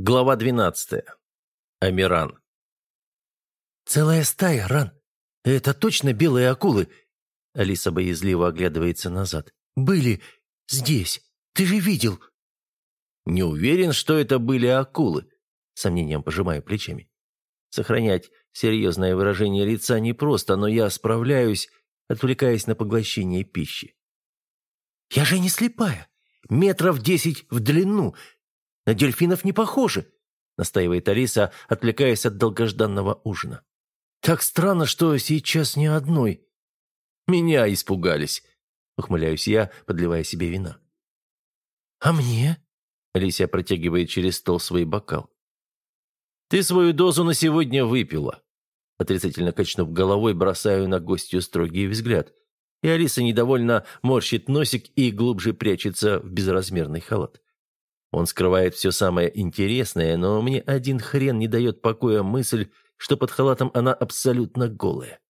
Глава 12. Амиран. «Целая стая, Ран. Это точно белые акулы?» Алиса боязливо оглядывается назад. «Были здесь. Ты же видел». «Не уверен, что это были акулы», — сомнением пожимаю плечами. Сохранять серьезное выражение лица непросто, но я справляюсь, отвлекаясь на поглощение пищи. «Я же не слепая. Метров десять в длину. На дельфинов не похожи», — настаивает Алиса, отвлекаясь от долгожданного ужина. «Так странно, что сейчас ни одной». «Меня испугались», — ухмыляюсь я, подливая себе вина. «А мне?» — Алисия протягивает через стол свой бокал. «Ты свою дозу на сегодня выпила». Отрицательно качнув головой, бросаю на гостью строгий взгляд. И Алиса недовольно морщит носик и глубже прячется в безразмерный халат. Он скрывает все самое интересное, но мне один хрен не дает покоя мысль, что под халатом она абсолютно голая.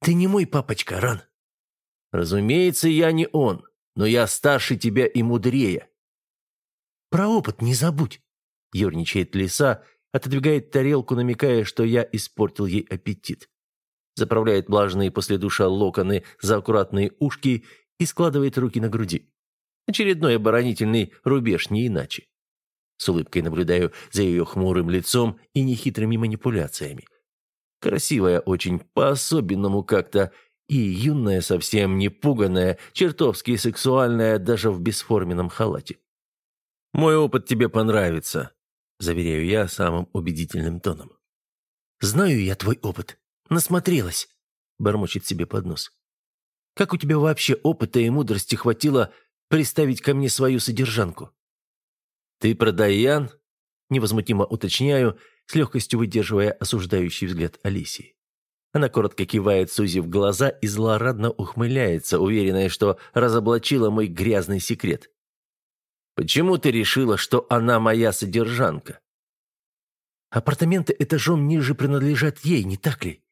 «Ты не мой папочка, Ран». «Разумеется, я не он, но я старше тебя и мудрее». «Про опыт не забудь», — ерничает лиса, отодвигает тарелку, намекая, что я испортил ей аппетит. Заправляет влажные после душа локоны за аккуратные ушки и складывает руки на груди. Очередной оборонительный рубеж, не иначе. С улыбкой наблюдаю за ее хмурым лицом и нехитрыми манипуляциями. Красивая очень, по-особенному как-то, и юная, совсем не пуганная, чертовски сексуальная даже в бесформенном халате. «Мой опыт тебе понравится», — заверяю я самым убедительным тоном. «Знаю я твой опыт. Насмотрелась», — бормочет себе под нос. «Как у тебя вообще опыта и мудрости хватило приставить ко мне свою содержанку. «Ты про Дайян?» – невозмутимо уточняю, с легкостью выдерживая осуждающий взгляд Алисии. Она коротко кивает, сузив глаза, и злорадно ухмыляется, уверенная, что разоблачила мой грязный секрет. «Почему ты решила, что она моя содержанка?» «Апартаменты этажом ниже принадлежат ей, не так ли?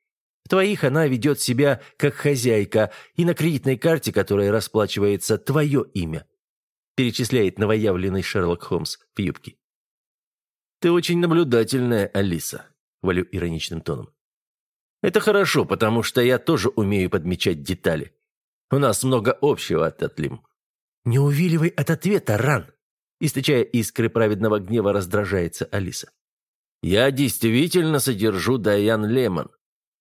В твоих она ведет себя как хозяйка, и на кредитной карте, которая расплачивается, твое имя», перечисляет новоявленный Шерлок Холмс в юбке. «Ты очень наблюдательная, Алиса», — валю ироничным тоном. «Это хорошо, потому что я тоже умею подмечать детали. У нас много общего, Татлим». «Не увиливай от ответа, Ран!» Источая искры праведного гнева, раздражается Алиса. «Я действительно содержу Дайан Лемон.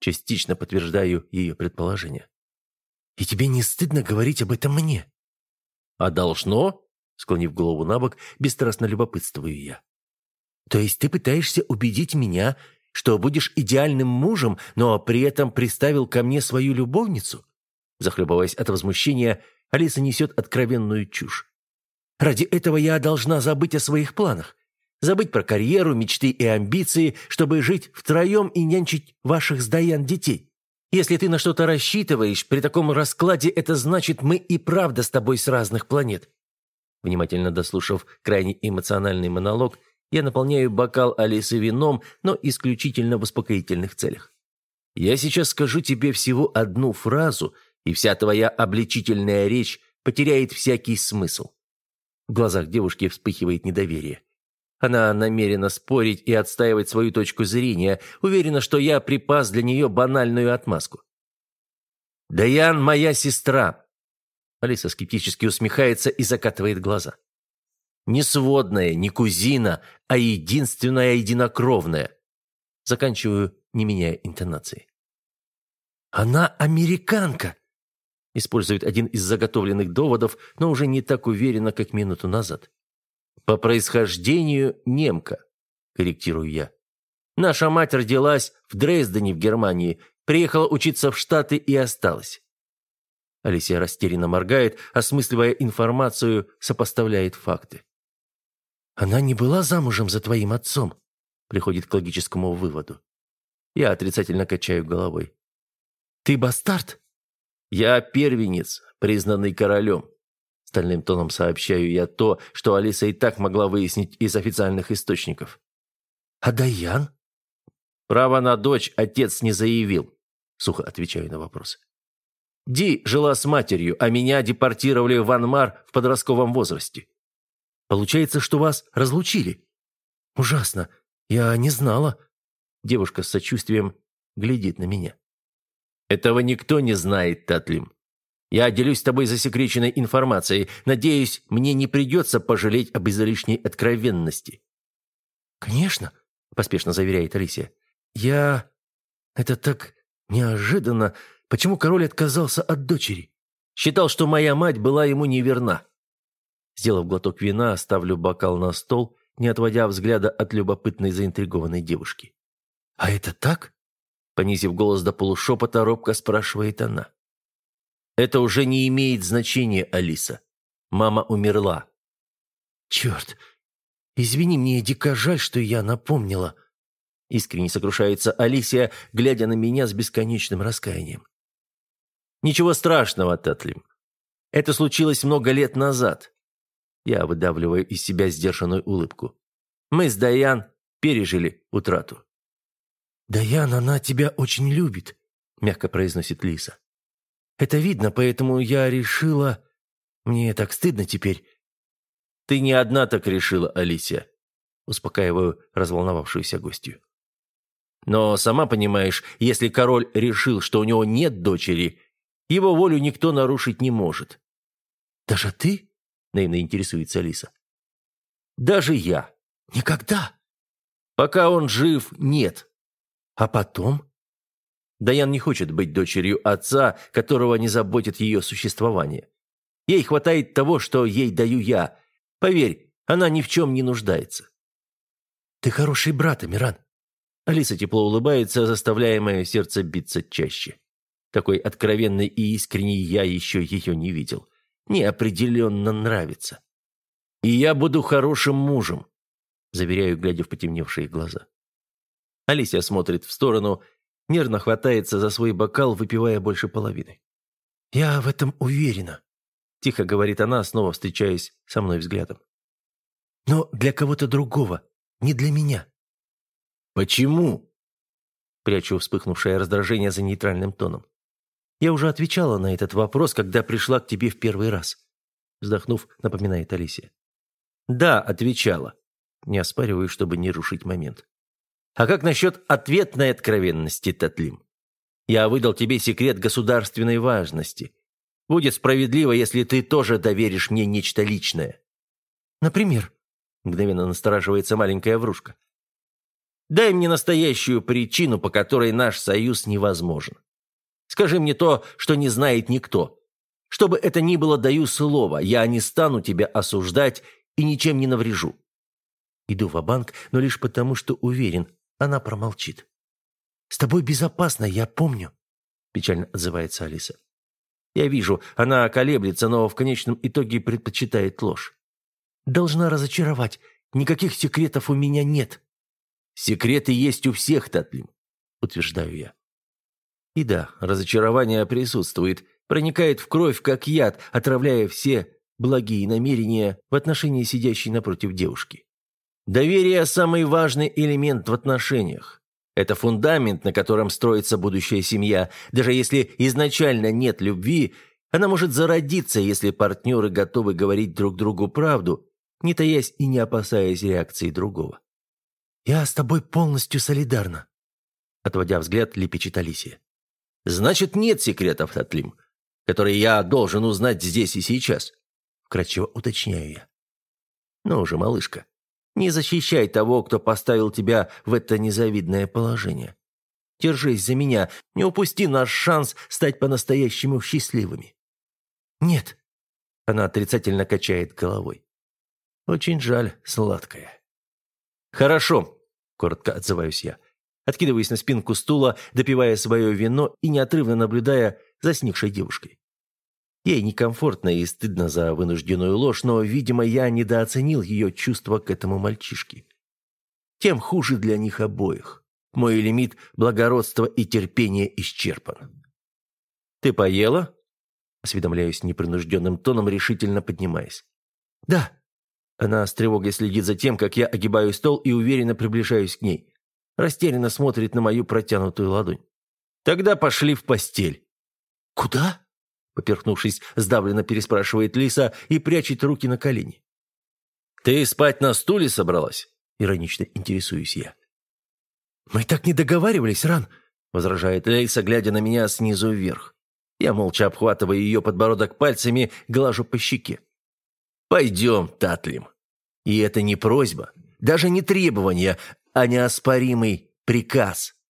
Частично подтверждаю ее предположение. «И тебе не стыдно говорить об этом мне?» «А должно?» Склонив голову на бок, бесстрастно любопытствую я. «То есть ты пытаешься убедить меня, что будешь идеальным мужем, но при этом приставил ко мне свою любовницу?» Захлебываясь от возмущения, Алиса несет откровенную чушь. «Ради этого я должна забыть о своих планах. Забыть про карьеру, мечты и амбиции, чтобы жить втроем и нянчить ваших сдаян детей. Если ты на что-то рассчитываешь, при таком раскладе это значит, мы и правда с тобой с разных планет». Внимательно дослушав крайне эмоциональный монолог, я наполняю бокал Алисы вином, но исключительно в успокоительных целях. «Я сейчас скажу тебе всего одну фразу, и вся твоя обличительная речь потеряет всякий смысл». В глазах девушки вспыхивает недоверие. Она намерена спорить и отстаивать свою точку зрения, уверена, что я припас для нее банальную отмазку. «Даян моя сестра!» Алиса скептически усмехается и закатывает глаза. «Не сводная, не кузина, а единственная единокровная!» Заканчиваю, не меняя интонации. «Она американка!» Использует один из заготовленных доводов, но уже не так уверенно, как минуту назад. «По происхождению немка», – корректирую я. «Наша мать родилась в Дрездене в Германии, приехала учиться в Штаты и осталась». Алисия растерянно моргает, осмысливая информацию, сопоставляет факты. «Она не была замужем за твоим отцом», – приходит к логическому выводу. Я отрицательно качаю головой. «Ты бастард?» «Я первенец, признанный королем. Стальным тоном сообщаю я то, что Алиса и так могла выяснить из официальных источников. «А Даян?» «Право на дочь отец не заявил», — сухо отвечаю на вопрос. «Ди жила с матерью, а меня депортировали в Анмар в подростковом возрасте. Получается, что вас разлучили?» Ужасно. Я не знала». Девушка с сочувствием глядит на меня. «Этого никто не знает, Татлим. Я делюсь с тобой засекреченной информацией. Надеюсь, мне не придется пожалеть об излишней откровенности». «Конечно», — поспешно заверяет Алисия. «Я... Это так неожиданно. Почему король отказался от дочери?» «Считал, что моя мать была ему неверна». Сделав глоток вина, ставлю бокал на стол, не отводя взгляда от любопытной заинтригованной девушки. «А это так?» Понизив голос до полушепота, робко спрашивает она. «Это уже не имеет значения, Алиса. Мама умерла». «Черт! Извини, мне дико жаль, что я напомнила». Искренне сокрушается Алисия, глядя на меня с бесконечным раскаянием. «Ничего страшного, Татлим. Это случилось много лет назад». Я выдавливаю из себя сдержанную улыбку. «Мы с Даян пережили утрату». «Даян, она тебя очень любит», — мягко произносит Лиса. «Это видно, поэтому я решила... Мне так стыдно теперь». «Ты не одна так решила, Алисия», — успокаиваю разволновавшуюся гостью. «Но сама понимаешь, если король решил, что у него нет дочери, его волю никто нарушить не может». «Даже ты?» — наивно интересуется Алиса. «Даже я». «Никогда». «Пока он жив, нет». А потом? Даян не хочет быть дочерью отца, которого не заботит ее существование. Ей хватает того, что ей даю я. Поверь, она ни в чем не нуждается. Ты хороший брат, Амиран. Алиса тепло улыбается, заставляя мое сердце биться чаще. Такой откровенной и искренней я еще ее не видел. Мне определенно нравится. И я буду хорошим мужем, заверяю, глядя в потемневшие глаза. Алисия смотрит в сторону, нервно хватается за свой бокал, выпивая больше половины. «Я в этом уверена», – тихо говорит она, снова встречаясь со мной взглядом. «Но для кого-то другого, не для меня». «Почему?» Прячу вспыхнувшее раздражение за нейтральным тоном. «Я уже отвечала на этот вопрос, когда пришла к тебе в первый раз», вздохнув, напоминает Алисия. «Да, отвечала». Не оспариваю, чтобы не рушить момент. А как насчет ответной откровенности, Татлим? Я выдал тебе секрет государственной важности. Будет справедливо, если ты тоже доверишь мне нечто личное. Например? Мгновенно настораживается маленькая врушка. Дай мне настоящую причину, по которой наш союз невозможен. Скажи мне то, что не знает никто. Что бы это ни было, даю слово, я не стану тебя осуждать и ничем не наврежу. Иду в банк но лишь потому, что уверен, она промолчит. «С тобой безопасно, я помню», – печально отзывается Алиса. «Я вижу, она колеблется, но в конечном итоге предпочитает ложь». «Должна разочаровать. Никаких секретов у меня нет». «Секреты есть у всех, Татлим», – утверждаю я. И да, разочарование присутствует, проникает в кровь, как яд, отравляя все благие намерения в отношении сидящей напротив девушки. Доверие – самый важный элемент в отношениях. Это фундамент, на котором строится будущая семья. Даже если изначально нет любви, она может зародиться, если партнеры готовы говорить друг другу правду, не таясь и не опасаясь реакции другого. «Я с тобой полностью солидарна», — отводя взгляд, лепечет Алисия. «Значит, нет секретов, Татлим, которые я должен узнать здесь и сейчас», — вкратчиво уточняю я. «Ну же, малышка, не защищай того, кто поставил тебя в это незавидное положение. Держись за меня, не упусти наш шанс стать по-настоящему счастливыми». «Нет», — она отрицательно качает головой. «Очень жаль, сладкая». «Хорошо», — коротко отзываюсь я, откидываясь на спинку стула, допивая свое вино и неотрывно наблюдая за сникшей девушкой. Ей некомфортно и стыдно за вынужденную ложь, но, видимо, я недооценил ее чувства к этому мальчишке. Тем хуже для них обоих. Мой лимит благородства и терпения исчерпан. «Ты поела?» Осведомляюсь непринужденным тоном, решительно поднимаясь. «Да». Она с тревогой следит за тем, как я огибаю стол и уверенно приближаюсь к ней. Растерянно смотрит на мою протянутую ладонь. «Тогда пошли в постель». «Куда?» Поперхнувшись, сдавленно переспрашивает Лиса и прячет руки на колени. «Ты спать на стуле собралась?» Иронично интересуюсь я. «Мы так не договаривались, Ран!» возражает Эльса, глядя на меня снизу вверх. Я молча обхватываю ее подбородок пальцами, глажу по щеке. «Пойдем, Татлим». И это не просьба, даже не требование, а неоспоримый приказ.